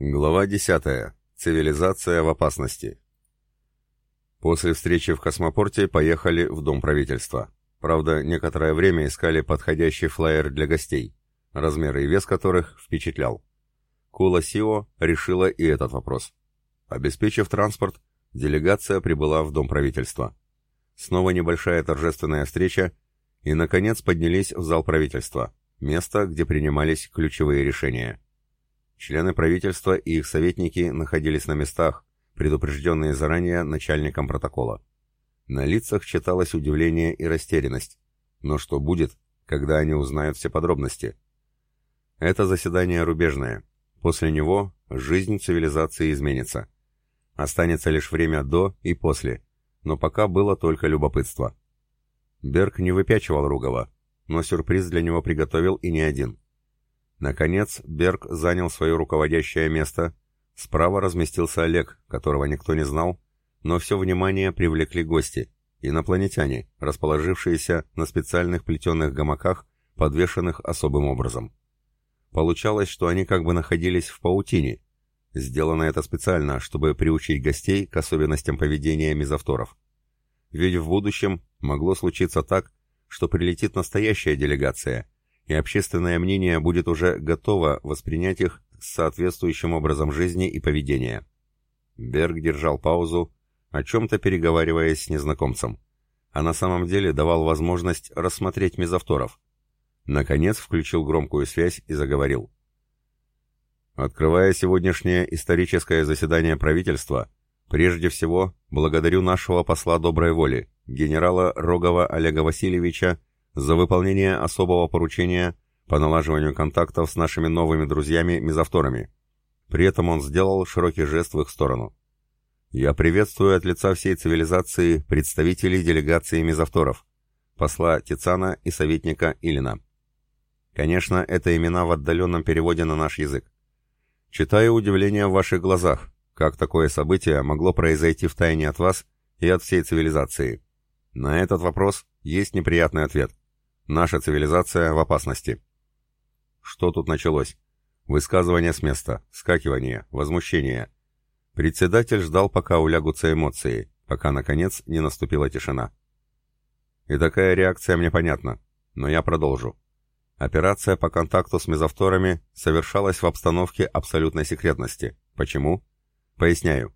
Глава 10. Цивилизация в опасности. После встречи в космопорте поехали в Дом правительства. Правда, некоторое время искали подходящий флайер для гостей, размер и вес которых впечатлял. Кула Сио решила и этот вопрос. Обеспечив транспорт, делегация прибыла в Дом правительства. Снова небольшая торжественная встреча, и, наконец, поднялись в зал правительства, место, где принимались ключевые решения. Члены правительства и их советники находились на местах, предупрежденные заранее начальником протокола. На лицах читалось удивление и растерянность. Но что будет, когда они узнают все подробности? Это заседание рубежное. После него жизнь цивилизации изменится. Останется лишь время до и после, но пока было только любопытство. Берг не выпячивал Ругова, но сюрприз для него приготовил и не один. Наконец, Берг занял свое руководящее место. Справа разместился Олег, которого никто не знал, но все внимание привлекли гости, инопланетяне, расположившиеся на специальных плетеных гамаках, подвешенных особым образом. Получалось, что они как бы находились в паутине. Сделано это специально, чтобы приучить гостей к особенностям поведения мизавторов. Ведь в будущем могло случиться так, что прилетит настоящая делегация – и общественное мнение будет уже готово воспринять их соответствующим образом жизни и поведения. Берг держал паузу, о чем-то переговариваясь с незнакомцем, а на самом деле давал возможность рассмотреть мезовторов. Наконец включил громкую связь и заговорил. Открывая сегодняшнее историческое заседание правительства, прежде всего благодарю нашего посла доброй воли, генерала Рогова Олега Васильевича, за выполнение особого поручения по налаживанию контактов с нашими новыми друзьями-мезовторами. При этом он сделал широкий жест в их сторону. Я приветствую от лица всей цивилизации представителей делегации мезовторов, посла Тицана и советника Илина. Конечно, это имена в отдаленном переводе на наш язык. Читаю удивление в ваших глазах, как такое событие могло произойти в тайне от вас и от всей цивилизации. На этот вопрос есть неприятный ответ. Наша цивилизация в опасности. Что тут началось? Высказывание с места, скакивание, возмущение. Председатель ждал, пока улягутся эмоции, пока, наконец, не наступила тишина. И такая реакция мне понятна, но я продолжу. Операция по контакту с мезовторами совершалась в обстановке абсолютной секретности. Почему? Поясняю.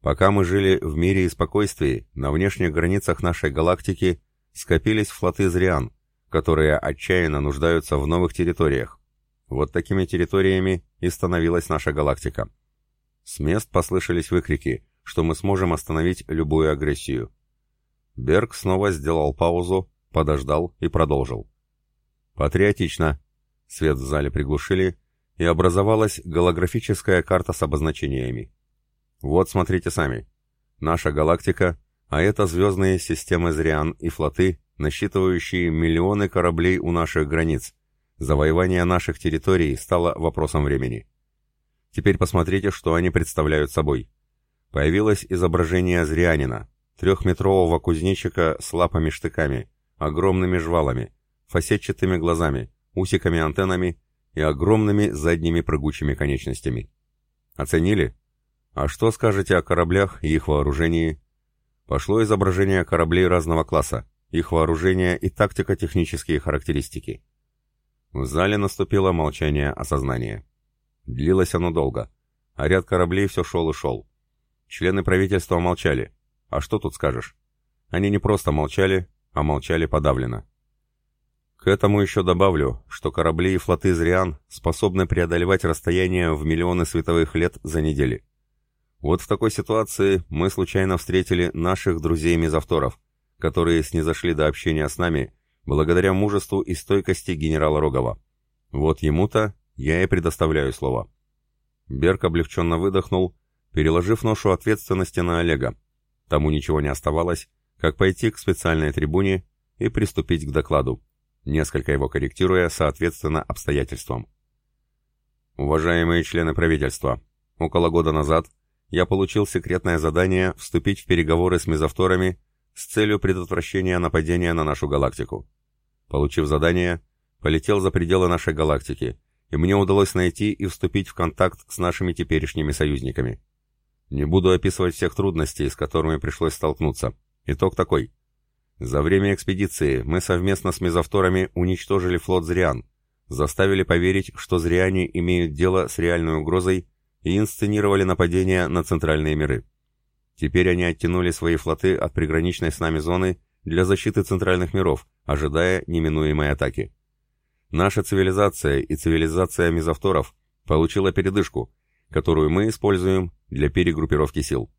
Пока мы жили в мире и спокойствии, на внешних границах нашей галактики скопились флоты Зриан, которые отчаянно нуждаются в новых территориях. Вот такими территориями и становилась наша галактика. С мест послышались выкрики, что мы сможем остановить любую агрессию. Берг снова сделал паузу, подождал и продолжил. Патриотично. Свет в зале приглушили, и образовалась голографическая карта с обозначениями. Вот смотрите сами. Наша галактика, а это звездные системы Зриан и флоты, насчитывающие миллионы кораблей у наших границ. Завоевание наших территорий стало вопросом времени. Теперь посмотрите, что они представляют собой. Появилось изображение Зрианина, трехметрового кузнечика с лапами-штыками, огромными жвалами, фасетчатыми глазами, усиками-антеннами и огромными задними прыгучими конечностями. Оценили? А что скажете о кораблях и их вооружении? Пошло изображение кораблей разного класса, их вооружение и тактико-технические характеристики. В зале наступило молчание осознания. Длилось оно долго, а ряд кораблей все шел и шел. Члены правительства молчали. А что тут скажешь? Они не просто молчали, а молчали подавленно. К этому еще добавлю, что корабли и флоты Зриан способны преодолевать расстояние в миллионы световых лет за недели. Вот в такой ситуации мы случайно встретили наших друзей-мезовторов, которые снизошли до общения с нами благодаря мужеству и стойкости генерала Рогова. Вот ему-то я и предоставляю слово. Берг облегченно выдохнул, переложив ношу ответственности на Олега. Тому ничего не оставалось, как пойти к специальной трибуне и приступить к докладу, несколько его корректируя соответственно обстоятельствам. Уважаемые члены правительства, около года назад я получил секретное задание вступить в переговоры с мезовторами с целью предотвращения нападения на нашу галактику. Получив задание, полетел за пределы нашей галактики и мне удалось найти и вступить в контакт с нашими теперешними союзниками. Не буду описывать всех трудностей, с которыми пришлось столкнуться. Итог такой. За время экспедиции мы совместно с мезовторами уничтожили флот Зриан, заставили поверить, что Зриане имеют дело с реальной угрозой и инсценировали нападение на центральные миры. Теперь они оттянули свои флоты от приграничной с нами зоны для защиты центральных миров, ожидая неминуемой атаки. Наша цивилизация и цивилизация мезовторов получила передышку, которую мы используем для перегруппировки сил.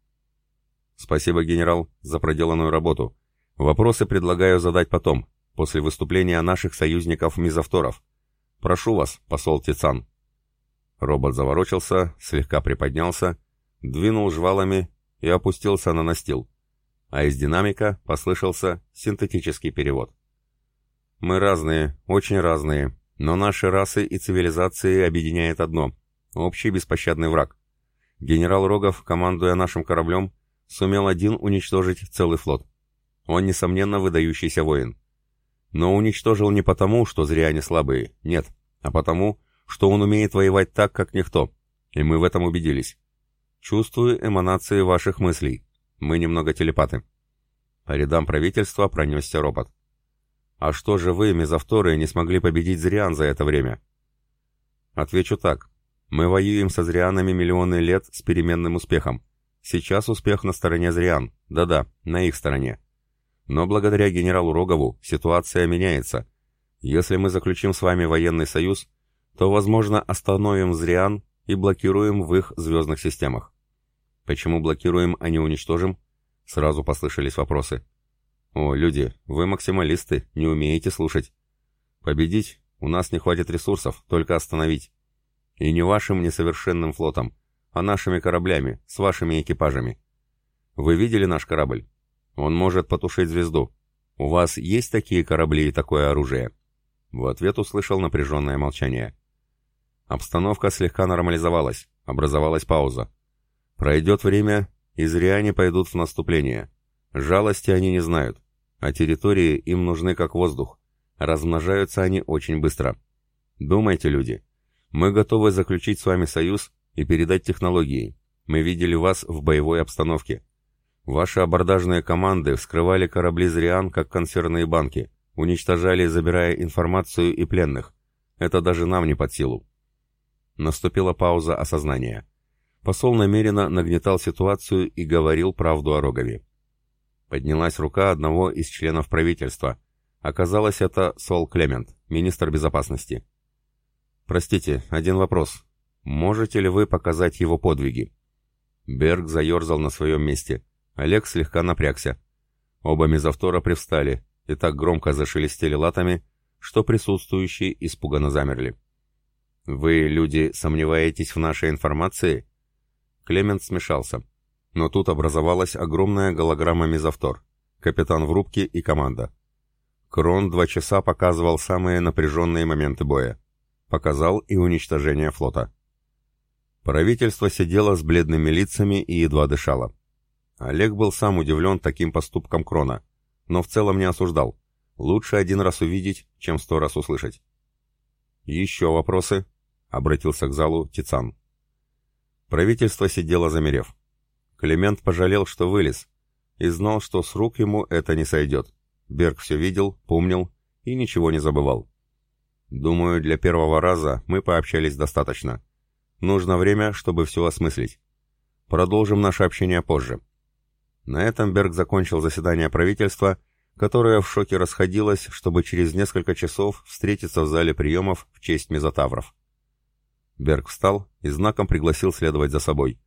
Спасибо, генерал, за проделанную работу. Вопросы предлагаю задать потом, после выступления наших союзников-мезовторов. Прошу вас, посол Тицан. Робот заворочился, слегка приподнялся, двинул жвалами и опустился на настил, а из динамика послышался синтетический перевод. «Мы разные, очень разные, но наши расы и цивилизации объединяет одно — общий беспощадный враг. Генерал Рогов, командуя нашим кораблем, сумел один уничтожить целый флот. Он, несомненно, выдающийся воин. Но уничтожил не потому, что зря они слабые, нет, а потому, что он умеет воевать так, как никто, и мы в этом убедились. Чувствую эманации ваших мыслей. Мы немного телепаты. По рядам правительства пронесся робот. А что же вы, мезовторы, не смогли победить Зриан за это время? Отвечу так. Мы воюем со Зрианами миллионы лет с переменным успехом. Сейчас успех на стороне Зриан. Да-да, на их стороне. Но благодаря генералу Рогову ситуация меняется. Если мы заключим с вами военный союз, то, возможно, остановим Зриан и блокируем в их звездных системах. Почему блокируем, а не уничтожим? Сразу послышались вопросы. О, люди, вы максималисты, не умеете слушать. Победить у нас не хватит ресурсов, только остановить. И не вашим несовершенным флотом, а нашими кораблями, с вашими экипажами. Вы видели наш корабль? Он может потушить звезду. У вас есть такие корабли и такое оружие?» В ответ услышал напряженное молчание. Обстановка слегка нормализовалась, образовалась пауза. Пройдет время, и зря они пойдут в наступление. Жалости они не знают, а территории им нужны как воздух. Размножаются они очень быстро. Думайте, люди, мы готовы заключить с вами союз и передать технологии. Мы видели вас в боевой обстановке. Ваши абордажные команды вскрывали корабли «Зриан» как консервные банки, уничтожали, забирая информацию и пленных. Это даже нам не под силу. Наступила пауза осознания. Посол намеренно нагнетал ситуацию и говорил правду о Рогове. Поднялась рука одного из членов правительства. Оказалось, это Сол Клемент, министр безопасности. «Простите, один вопрос. Можете ли вы показать его подвиги?» Берг заерзал на своем месте. Олег слегка напрягся. Оба мезовтора привстали и так громко зашелестели латами, что присутствующие испуганно замерли. «Вы, люди, сомневаетесь в нашей информации?» Клемент смешался. Но тут образовалась огромная голограмма мезовтор. Капитан в рубке и команда. Крон два часа показывал самые напряженные моменты боя. Показал и уничтожение флота. Правительство сидело с бледными лицами и едва дышало. Олег был сам удивлен таким поступком Крона, но в целом не осуждал. Лучше один раз увидеть, чем сто раз услышать. «Еще вопросы?» — обратился к залу Тицан. Правительство сидело замерев. Климент пожалел, что вылез, и знал, что с рук ему это не сойдет. Берг все видел, помнил и ничего не забывал. «Думаю, для первого раза мы пообщались достаточно. Нужно время, чтобы все осмыслить. Продолжим наше общение позже. На этом Берг закончил заседание правительства, которое в шоке расходилось, чтобы через несколько часов встретиться в зале приемов в честь мезотавров. Берг встал и знаком пригласил следовать за собой.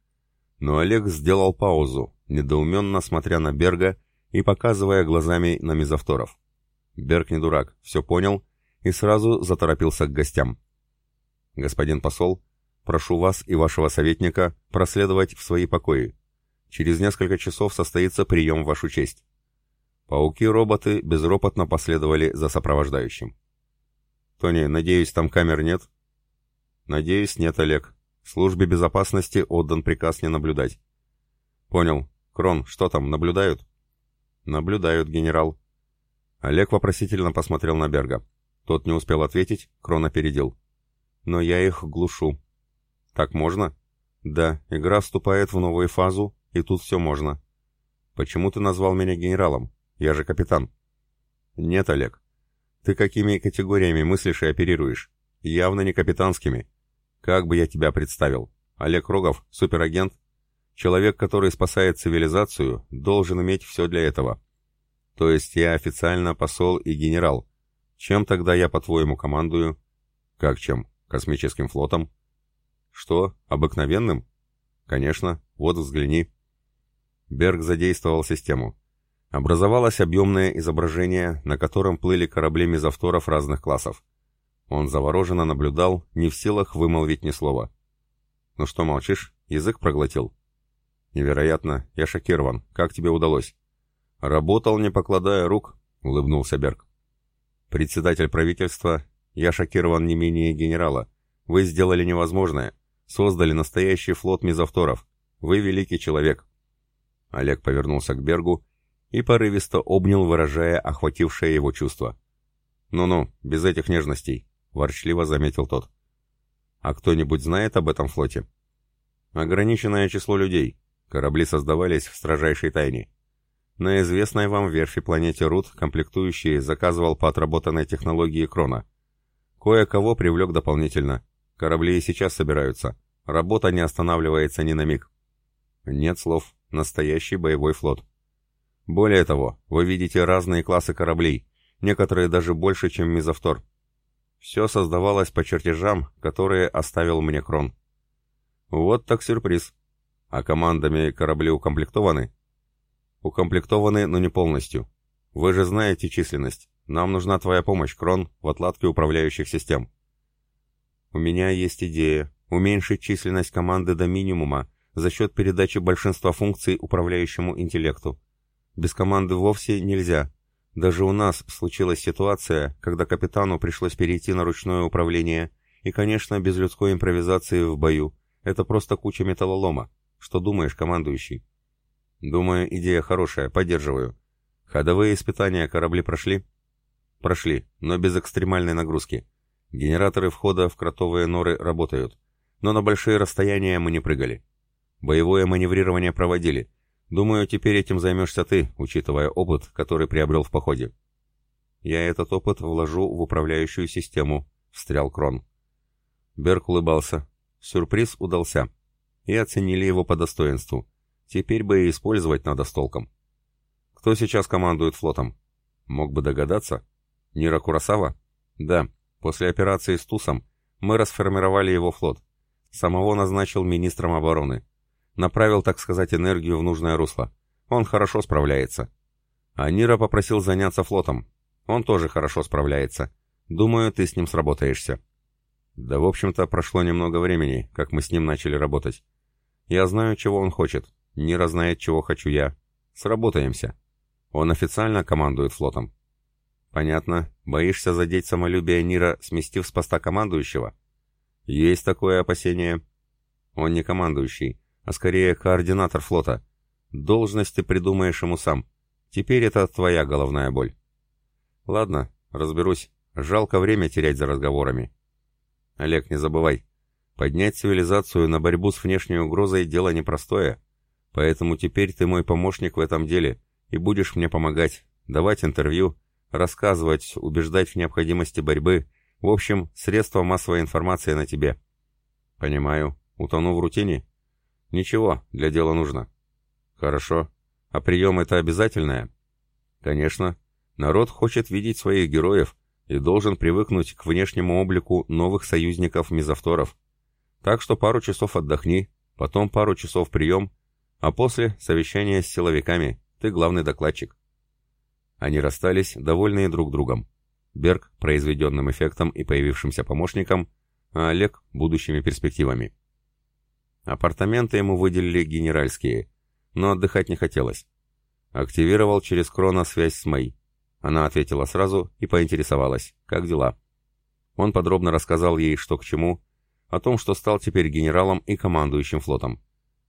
Но Олег сделал паузу, недоуменно смотря на Берга и показывая глазами на мезовторов. Берг не дурак, все понял и сразу заторопился к гостям. «Господин посол, прошу вас и вашего советника проследовать в свои покои. Через несколько часов состоится прием в вашу честь». Пауки-роботы безропотно последовали за сопровождающим. «Тони, надеюсь, там камер нет?» «Надеюсь, нет, Олег. Службе безопасности отдан приказ не наблюдать». «Понял. Крон, что там, наблюдают?» «Наблюдают, генерал». Олег вопросительно посмотрел на Берга. Тот не успел ответить, Крон опередил. но я их глушу. Так можно? Да, игра вступает в новую фазу, и тут все можно. Почему ты назвал меня генералом? Я же капитан. Нет, Олег. Ты какими категориями мыслишь и оперируешь? Явно не капитанскими. Как бы я тебя представил? Олег Рогов, суперагент? Человек, который спасает цивилизацию, должен иметь все для этого. То есть я официально посол и генерал. Чем тогда я, по-твоему, командую? Как чем? Космическим флотом? Что, обыкновенным? Конечно, вот взгляни. Берг задействовал систему. Образовалось объемное изображение, на котором плыли корабли мезовторов разных классов. Он завороженно наблюдал, не в силах вымолвить ни слова. «Ну что молчишь? Язык проглотил?» «Невероятно. Я шокирован. Как тебе удалось?» «Работал, не покладая рук», — улыбнулся Берг. «Председатель правительства, я шокирован не менее генерала. Вы сделали невозможное. Создали настоящий флот мизавторов. Вы великий человек». Олег повернулся к Бергу и порывисто обнял, выражая охватившее его чувство. «Ну-ну, без этих нежностей», — ворчливо заметил тот. «А кто-нибудь знает об этом флоте?» «Ограниченное число людей. Корабли создавались в строжайшей тайне. На известной вам верфи планете Рут комплектующие заказывал по отработанной технологии Крона. Кое-кого привлек дополнительно. Корабли и сейчас собираются. Работа не останавливается ни на миг. Нет слов. Настоящий боевой флот. Более того, вы видите разные классы кораблей, некоторые даже больше, чем Мизавтор. Все создавалось по чертежам, которые оставил мне Крон. Вот так сюрприз. А командами корабли укомплектованы? Укомплектованы, но не полностью. Вы же знаете численность. Нам нужна твоя помощь, Крон, в отладке управляющих систем. У меня есть идея уменьшить численность команды до минимума за счет передачи большинства функций управляющему интеллекту. Без команды вовсе нельзя. Даже у нас случилась ситуация, когда капитану пришлось перейти на ручное управление, и, конечно, без людской импровизации в бою. Это просто куча металлолома. Что думаешь, командующий? Думаю, идея хорошая, поддерживаю. Ходовые испытания корабли прошли? Прошли, но без экстремальной нагрузки. Генераторы входа в кротовые норы работают. Но на большие расстояния мы не прыгали. Боевое маневрирование проводили. Думаю, теперь этим займешься ты, учитывая опыт, который приобрел в походе. Я этот опыт вложу в управляющую систему, встрял Крон. Берг улыбался. Сюрприз удался. И оценили его по достоинству. Теперь бы и использовать надо с толком. Кто сейчас командует флотом? Мог бы догадаться? Нира Курасава? Да, после операции с Тусом мы расформировали его флот. Самого назначил министром обороны. Направил, так сказать, энергию в нужное русло. Он хорошо справляется. А Нира попросил заняться флотом. Он тоже хорошо справляется. Думаю, ты с ним сработаешься. Да, в общем-то, прошло немного времени, как мы с ним начали работать. Я знаю, чего он хочет. Нира знает, чего хочу я. Сработаемся. Он официально командует флотом. Понятно. Боишься задеть самолюбие Нира, сместив с поста командующего? Есть такое опасение. Он не командующий, а скорее координатор флота. Должности придумаешь ему сам. Теперь это твоя головная боль. Ладно, разберусь. Жалко время терять за разговорами. Олег, не забывай. Поднять цивилизацию на борьбу с внешней угрозой дело непростое. Поэтому теперь ты мой помощник в этом деле и будешь мне помогать, давать интервью, рассказывать, убеждать в необходимости борьбы. В общем, средства массовой информации на тебе. Понимаю. Утону в рутине? Ничего, для дела нужно. Хорошо. А прием это обязательное? Конечно. Народ хочет видеть своих героев и должен привыкнуть к внешнему облику новых союзников-мизавторов. Так что пару часов отдохни, потом пару часов прием – а после совещание с силовиками. Ты главный докладчик. Они расстались, довольные друг другом. Берг – произведенным эффектом и появившимся помощником, а Олег – будущими перспективами. Апартаменты ему выделили генеральские, но отдыхать не хотелось. Активировал через Крона связь с Мэй. Она ответила сразу и поинтересовалась, как дела. Он подробно рассказал ей, что к чему, о том, что стал теперь генералом и командующим флотом.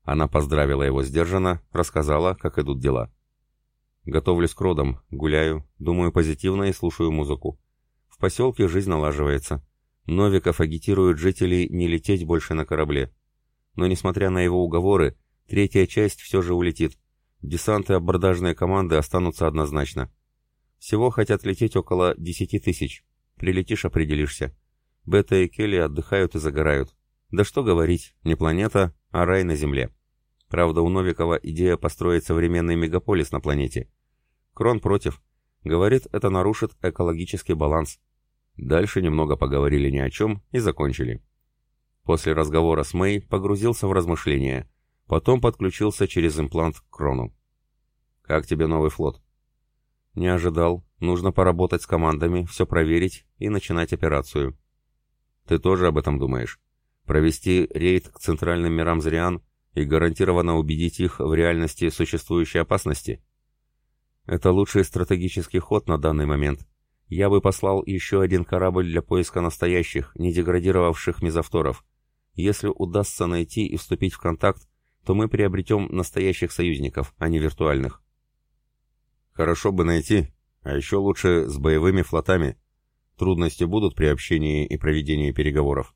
Она поздравила его сдержанно, рассказала, как идут дела. Готовлюсь к родам, гуляю, думаю позитивно и слушаю музыку. В поселке жизнь налаживается. Новиков агитирует жителей не лететь больше на корабле. Но несмотря на его уговоры, третья часть все же улетит. Десант и абордажные команды останутся однозначно. Всего хотят лететь около 10 тысяч. Прилетишь, определишься. Бета и Келли отдыхают и загорают. Да что говорить, не планета, а рай на Земле. Правда, у Новикова идея построить современный мегаполис на планете. Крон против. Говорит, это нарушит экологический баланс. Дальше немного поговорили ни о чем и закончили. После разговора с Мэй погрузился в размышления. Потом подключился через имплант к Крону. «Как тебе новый флот?» «Не ожидал. Нужно поработать с командами, все проверить и начинать операцию». «Ты тоже об этом думаешь? Провести рейд к центральным мирам Зриан и гарантированно убедить их в реальности существующей опасности?» «Это лучший стратегический ход на данный момент. Я бы послал еще один корабль для поиска настоящих, не деградировавших мезовторов. Если удастся найти и вступить в контакт, то мы приобретем настоящих союзников, а не виртуальных. Хорошо бы найти, а еще лучше с боевыми флотами. Трудности будут при общении и проведении переговоров?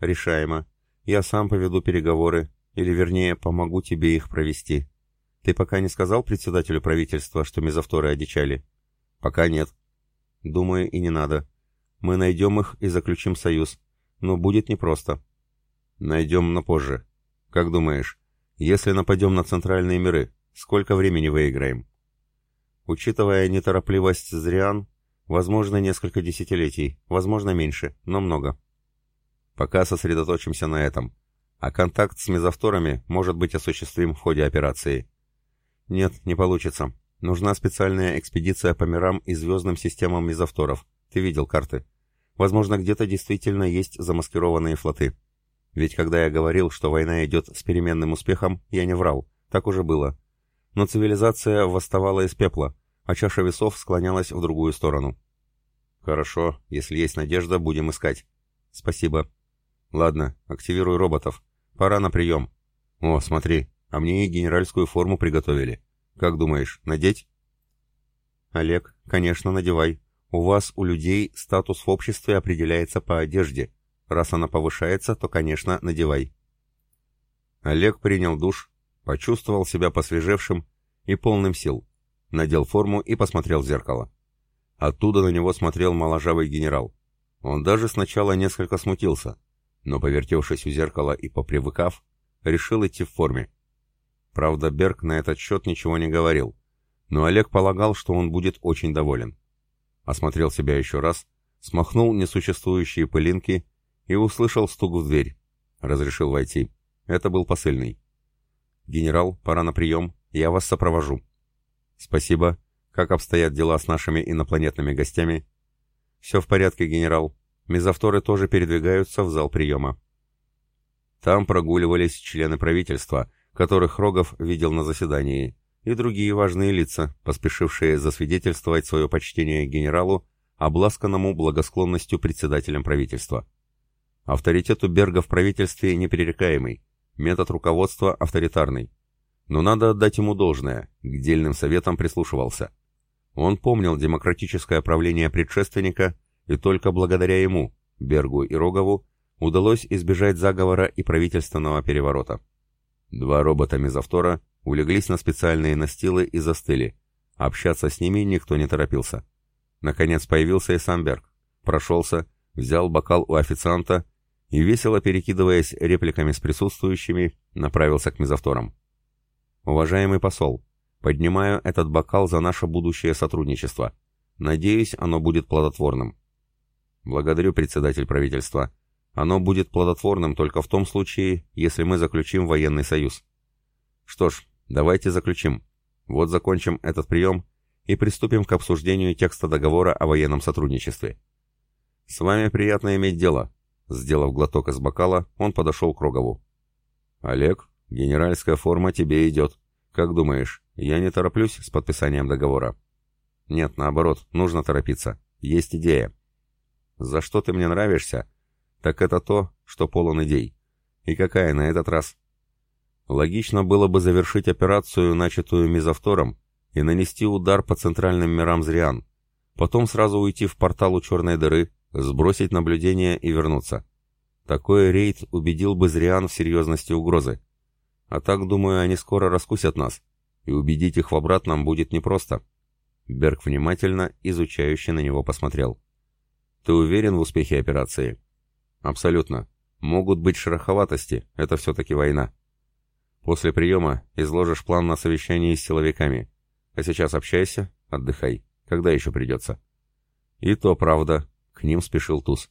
Решаемо. Я сам поведу переговоры, или вернее, помогу тебе их провести. Ты пока не сказал председателю правительства, что мезовторы одичали? Пока нет. Думаю, и не надо. Мы найдем их и заключим союз. Но будет непросто. Найдем, но позже. Как думаешь, если нападем на центральные миры, сколько времени выиграем? Учитывая неторопливость Зриан, возможно, несколько десятилетий, возможно, меньше, но много. Пока сосредоточимся на этом. А контакт с мезовторами может быть осуществим в ходе операции. Нет, не получится. Нужна специальная экспедиция по мирам и звездным системам мезовторов. Ты видел карты. Возможно, где-то действительно есть замаскированные флоты. Ведь когда я говорил, что война идет с переменным успехом, я не врал. Так уже было. Но цивилизация восставала из пепла, а чаша весов склонялась в другую сторону. Хорошо, если есть надежда, будем искать. Спасибо. Ладно, активируй роботов. Пора на прием. О, смотри, а мне и генеральскую форму приготовили. Как думаешь, надеть? Олег, конечно, надевай. У вас, у людей, статус в обществе определяется по одежде. Раз она повышается, то, конечно, надевай. Олег принял душ, почувствовал себя посвежевшим и полным сил. Надел форму и посмотрел в зеркало. Оттуда на него смотрел моложавый генерал. Он даже сначала несколько смутился, но, повертевшись у зеркала и попривыкав, решил идти в форме. Правда, Берг на этот счет ничего не говорил, но Олег полагал, что он будет очень доволен. Осмотрел себя еще раз, смахнул несуществующие пылинки и услышал стук в дверь. Разрешил войти. Это был посыльный. «Генерал, пора на прием. Я вас сопровожу». «Спасибо. Как обстоят дела с нашими инопланетными гостями?» «Все в порядке, генерал. Мезовторы тоже передвигаются в зал приема». Там прогуливались члены правительства, которых Рогов видел на заседании, и другие важные лица, поспешившие засвидетельствовать свое почтение генералу, обласканному благосклонностью председателем правительства. Авторитет у Берга в правительстве непререкаемый, метод руководства авторитарный. Но надо отдать ему должное, к дельным советам прислушивался. Он помнил демократическое правление предшественника, и только благодаря ему, Бергу и Рогову, удалось избежать заговора и правительственного переворота. Два робота мезовтора улеглись на специальные настилы и застыли. Общаться с ними никто не торопился. Наконец появился и сам Берг. Прошелся, взял бокал у официанта и, весело перекидываясь репликами с присутствующими, направился к мезовторам. «Уважаемый посол, поднимаю этот бокал за наше будущее сотрудничество. Надеюсь, оно будет плодотворным». «Благодарю, председатель правительства. Оно будет плодотворным только в том случае, если мы заключим военный союз. Что ж, давайте заключим. Вот закончим этот прием и приступим к обсуждению текста договора о военном сотрудничестве. С вами приятно иметь дело. Сделав глоток из бокала, он подошел к Рогову. Олег, генеральская форма тебе идет. Как думаешь, я не тороплюсь с подписанием договора? Нет, наоборот, нужно торопиться. Есть идея. За что ты мне нравишься? так это то, что полон идей. И какая на этот раз? Логично было бы завершить операцию, начатую мезовтором, и нанести удар по центральным мирам Зриан, потом сразу уйти в портал у черной дыры сбросить наблюдение и вернуться. Такой рейд убедил бы Зриан в серьезности угрозы. А так, думаю, они скоро раскусят нас, и убедить их в обратном будет непросто. Берг внимательно, изучающе на него посмотрел. «Ты уверен в успехе операции?» «Абсолютно. Могут быть шероховатости, это все-таки война. После приема изложишь план на совещании с силовиками. А сейчас общайся, отдыхай. Когда еще придется?» «И то правда», — к ним спешил Туз.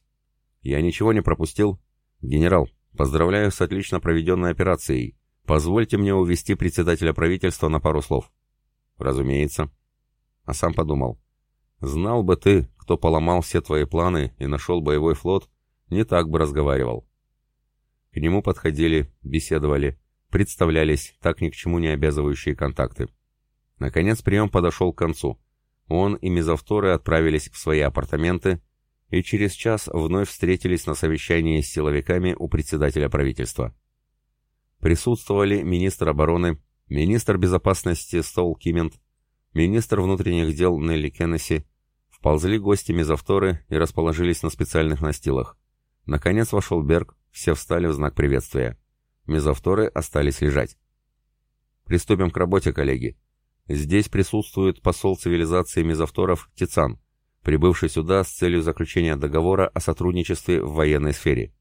«Я ничего не пропустил?» «Генерал, поздравляю с отлично проведенной операцией. Позвольте мне увести председателя правительства на пару слов». «Разумеется». А сам подумал. «Знал бы ты, кто поломал все твои планы и нашел боевой флот, не так бы разговаривал». К нему подходили, беседовали, представлялись так ни к чему не обязывающие контакты. Наконец прием подошел к концу. Он и мезовторы отправились в свои апартаменты, и через час вновь встретились на совещании с силовиками у председателя правительства. Присутствовали министр обороны, министр безопасности Стол Кимент, министр внутренних дел Нелли Кеннесси, вползли гости мезовторы и расположились на специальных настилах. Наконец вошел Берг, все встали в знак приветствия. Мезовторы остались лежать. Приступим к работе, коллеги. Здесь присутствует посол цивилизации мезовторов Тицан прибывший сюда с целью заключения договора о сотрудничестве в военной сфере.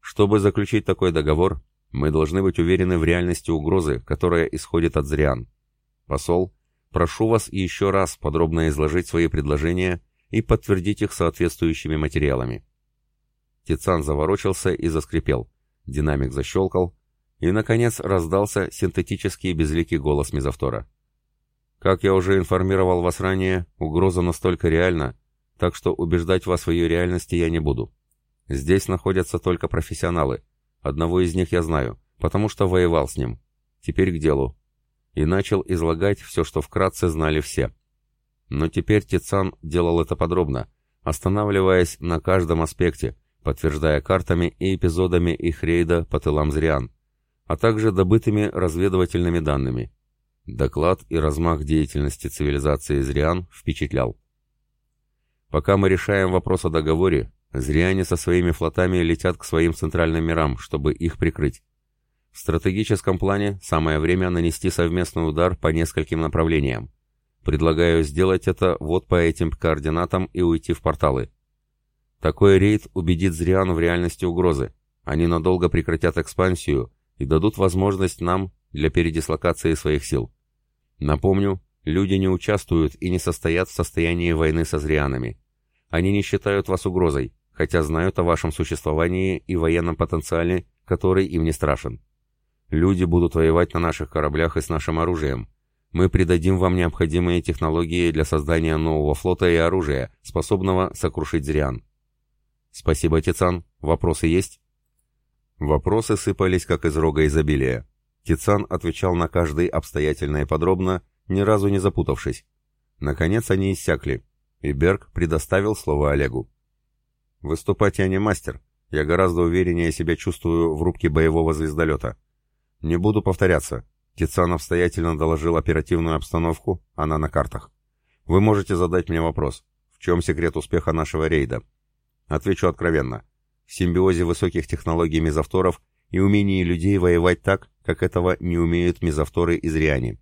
Чтобы заключить такой договор, мы должны быть уверены в реальности угрозы, которая исходит от Зриан. Посол, прошу вас еще раз подробно изложить свои предложения и подтвердить их соответствующими материалами. Тицан заворочился и заскрипел. Динамик защелкал, и, наконец, раздался синтетический безликий голос Мизавтора. Как я уже информировал вас ранее, угроза настолько реальна, так что убеждать вас в ее реальности я не буду. Здесь находятся только профессионалы. Одного из них я знаю, потому что воевал с ним. Теперь к делу. И начал излагать все, что вкратце знали все. Но теперь Тицан делал это подробно, останавливаясь на каждом аспекте, подтверждая картами и эпизодами их рейда по тылам Зриан, а также добытыми разведывательными данными. Доклад и размах деятельности цивилизации Зриан впечатлял. Пока мы решаем вопрос о договоре, Зриане со своими флотами летят к своим центральным мирам, чтобы их прикрыть. В стратегическом плане самое время нанести совместный удар по нескольким направлениям. Предлагаю сделать это вот по этим координатам и уйти в порталы. Такой рейд убедит Зриан в реальности угрозы. Они надолго прекратят экспансию и дадут возможность нам для передислокации своих сил. Напомню, люди не участвуют и не состоят в состоянии войны со зрианами. Они не считают вас угрозой, хотя знают о вашем существовании и военном потенциале, который им не страшен. Люди будут воевать на наших кораблях и с нашим оружием. Мы придадим вам необходимые технологии для создания нового флота и оружия, способного сокрушить зриан. Спасибо, Тицан. Вопросы есть? Вопросы сыпались, как из рога изобилия. Тицан отвечал на каждый обстоятельно и подробно, ни разу не запутавшись. Наконец они иссякли, и Берг предоставил слово Олегу. «Выступать я не мастер, я гораздо увереннее себя чувствую в рубке боевого звездолета. Не буду повторяться. Тицан обстоятельно доложил оперативную обстановку, она на картах. Вы можете задать мне вопрос, в чем секрет успеха нашего рейда? Отвечу откровенно. В симбиозе высоких технологий мезовторов и умении людей воевать так, как этого не умеют мезовторы из Риани.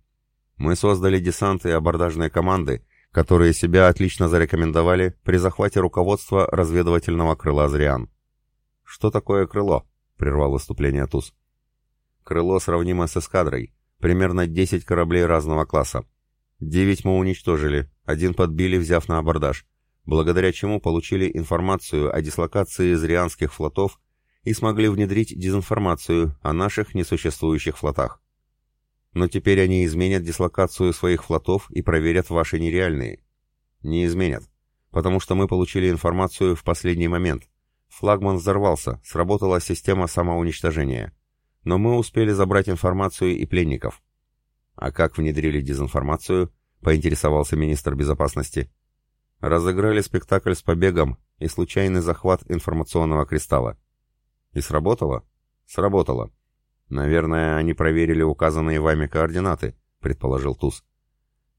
Мы создали десанты и абордажные команды, которые себя отлично зарекомендовали при захвате руководства разведывательного крыла Зриан. «Что такое крыло?» — прервал выступление Туз. «Крыло сравнимо с эскадрой, примерно 10 кораблей разного класса. Девять мы уничтожили, один подбили, взяв на абордаж, благодаря чему получили информацию о дислокации зрианских флотов и смогли внедрить дезинформацию о наших несуществующих флотах. Но теперь они изменят дислокацию своих флотов и проверят ваши нереальные. Не изменят, потому что мы получили информацию в последний момент. Флагман взорвался, сработала система самоуничтожения. Но мы успели забрать информацию и пленников. А как внедрили дезинформацию, поинтересовался министр безопасности. Разыграли спектакль с побегом и случайный захват информационного кристалла. И сработало? Сработало. Наверное, они проверили указанные вами координаты, предположил Туз.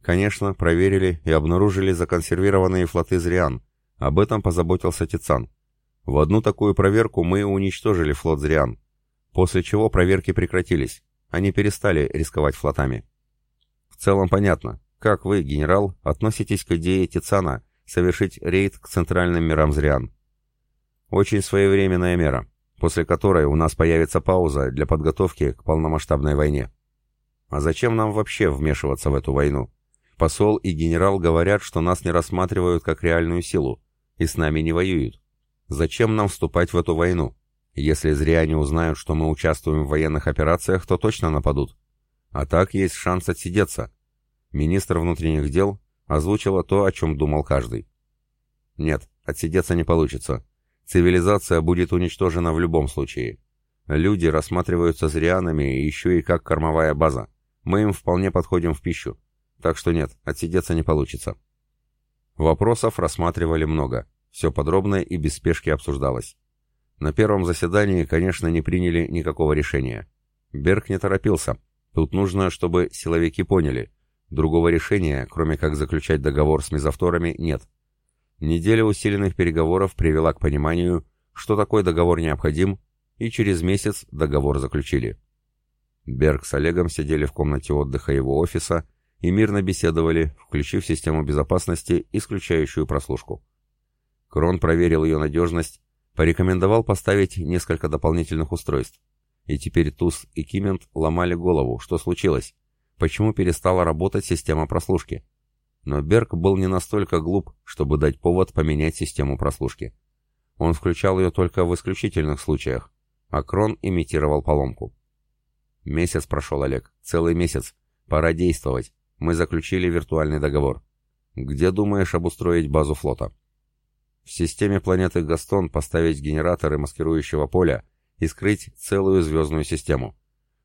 Конечно, проверили и обнаружили законсервированные флоты Зриан, Об этом позаботился Тицан. В одну такую проверку мы уничтожили флот Зриан, после чего проверки прекратились, они перестали рисковать флотами. В целом понятно, как вы, генерал, относитесь к идее Тицана совершить рейд к центральным мирам Зриан. Очень своевременная мера, после которой у нас появится пауза для подготовки к полномасштабной войне. А зачем нам вообще вмешиваться в эту войну? Посол и генерал говорят, что нас не рассматривают как реальную силу, и с нами не воюют. Зачем нам вступать в эту войну? Если зря они узнают, что мы участвуем в военных операциях, то точно нападут. А так есть шанс отсидеться. Министр внутренних дел озвучила то, о чем думал каждый. Нет, отсидеться не получится. Цивилизация будет уничтожена в любом случае. Люди рассматриваются зрианами еще и как кормовая база. Мы им вполне подходим в пищу. Так что нет, отсидеться не получится. Вопросов рассматривали много. Все подробно и без спешки обсуждалось. На первом заседании, конечно, не приняли никакого решения. Берг не торопился. Тут нужно, чтобы силовики поняли. Другого решения, кроме как заключать договор с мезовторами, нет. Неделя усиленных переговоров привела к пониманию, что такой договор необходим, и через месяц договор заключили. Берг с Олегом сидели в комнате отдыха его офиса и мирно беседовали, включив систему безопасности, исключающую прослушку. Крон проверил ее надежность, порекомендовал поставить несколько дополнительных устройств. И теперь Туз и Кимент ломали голову, что случилось, почему перестала работать система прослушки. Но Берг был не настолько глуп, чтобы дать повод поменять систему прослушки. Он включал ее только в исключительных случаях, а Крон имитировал поломку. Месяц прошел, Олег, целый месяц. Пора действовать. Мы заключили виртуальный договор. Где думаешь обустроить базу флота? В системе планеты Гастон поставить генераторы маскирующего поля и скрыть целую звездную систему.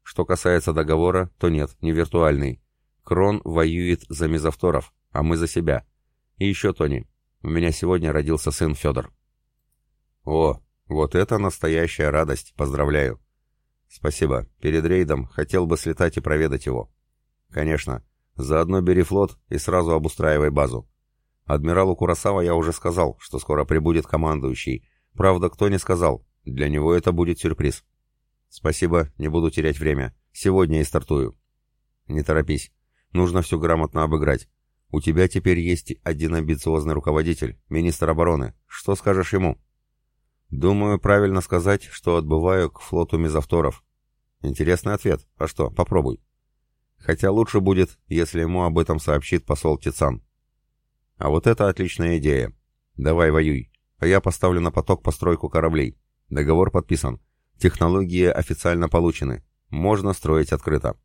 Что касается договора, то нет, не виртуальный. Крон воюет за мезовторов, а мы за себя. И еще, Тони, у меня сегодня родился сын Федор. О, вот это настоящая радость, поздравляю. Спасибо, перед рейдом хотел бы слетать и проведать его. Конечно, Заодно бери флот и сразу обустраивай базу. Адмиралу Курасава я уже сказал, что скоро прибудет командующий. Правда, кто не сказал. Для него это будет сюрприз. Спасибо, не буду терять время. Сегодня и стартую. Не торопись. Нужно все грамотно обыграть. У тебя теперь есть один амбициозный руководитель, министр обороны. Что скажешь ему? Думаю, правильно сказать, что отбываю к флоту мезовторов. Интересный ответ. А что, попробуй. Хотя лучше будет, если ему об этом сообщит посол Тицан. А вот это отличная идея. Давай воюй. А я поставлю на поток постройку кораблей. Договор подписан. Технологии официально получены. Можно строить открыто.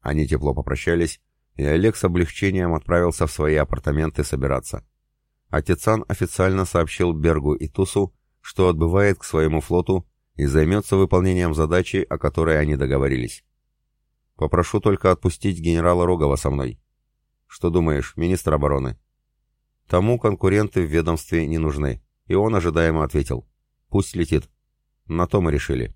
Они тепло попрощались, и Олег с облегчением отправился в свои апартаменты собираться. Тицан официально сообщил Бергу и Тусу, что отбывает к своему флоту и займется выполнением задачи, о которой они договорились. Попрошу только отпустить генерала Рогова со мной. Что думаешь, министр обороны? Тому конкуренты в ведомстве не нужны, и он ожидаемо ответил. Пусть летит. На то мы решили.